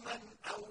يوما أو